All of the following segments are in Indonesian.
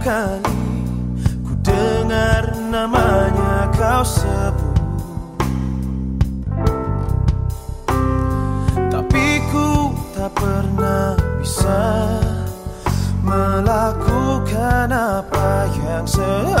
kali ku dengar namanya kau sebut. Tapi ku tak pernah bisa melakukan apa yang seharusnya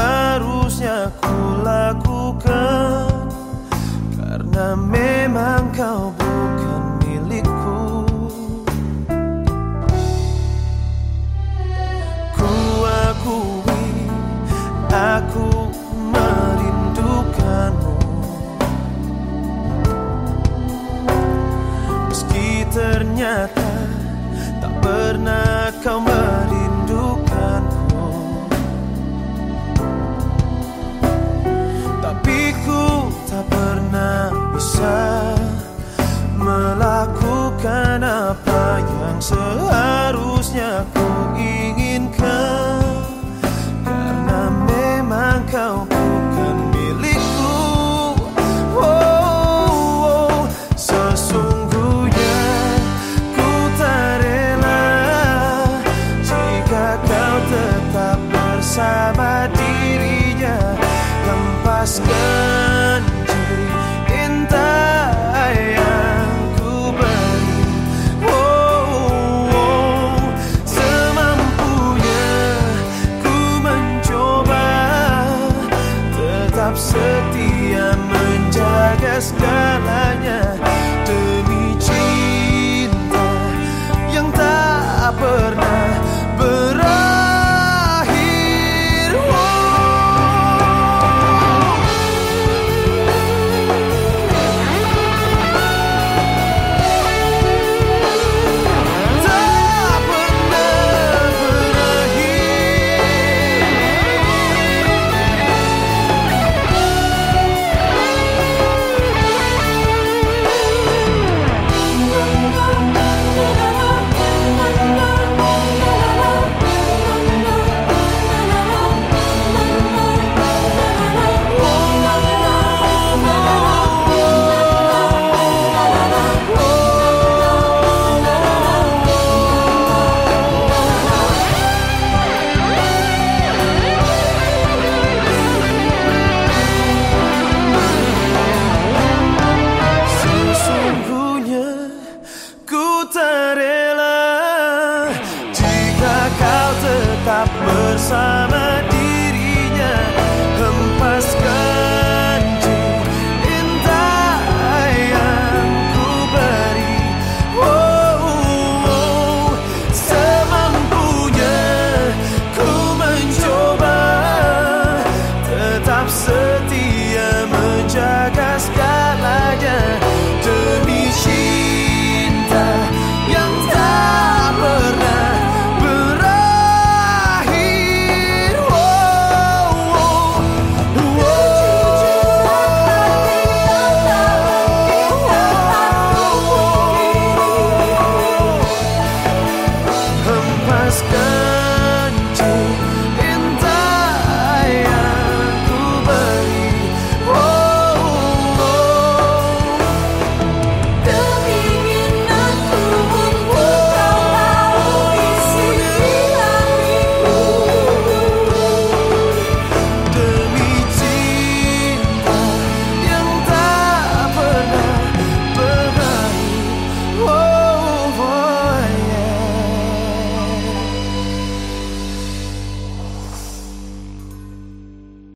seharusnya ku inginkan Karena memang kau bukan milikku oh, oh. Sesungguhnya ku tak rela Jika kau tetap bersama dirinya Lepaskan setia menjaga segalanya. Demi cinta yang tak pernah must unto